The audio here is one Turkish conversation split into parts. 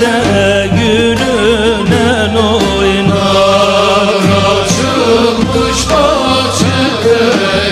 de gülünen oynar Açılmış bahçede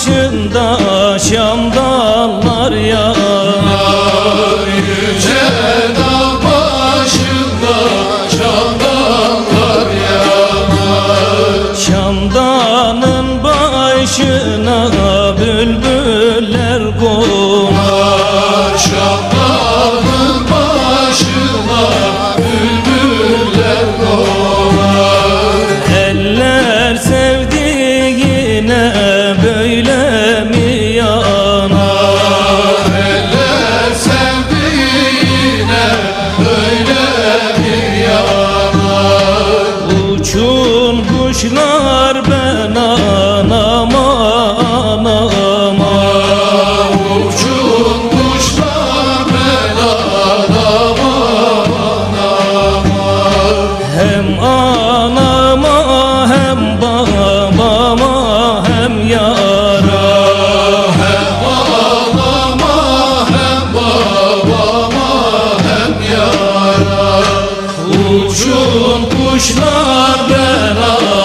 başında şamdanlar ya Yüce dağ başında şamdanlar yanar Şamdanın başına bülbüller koy ربنا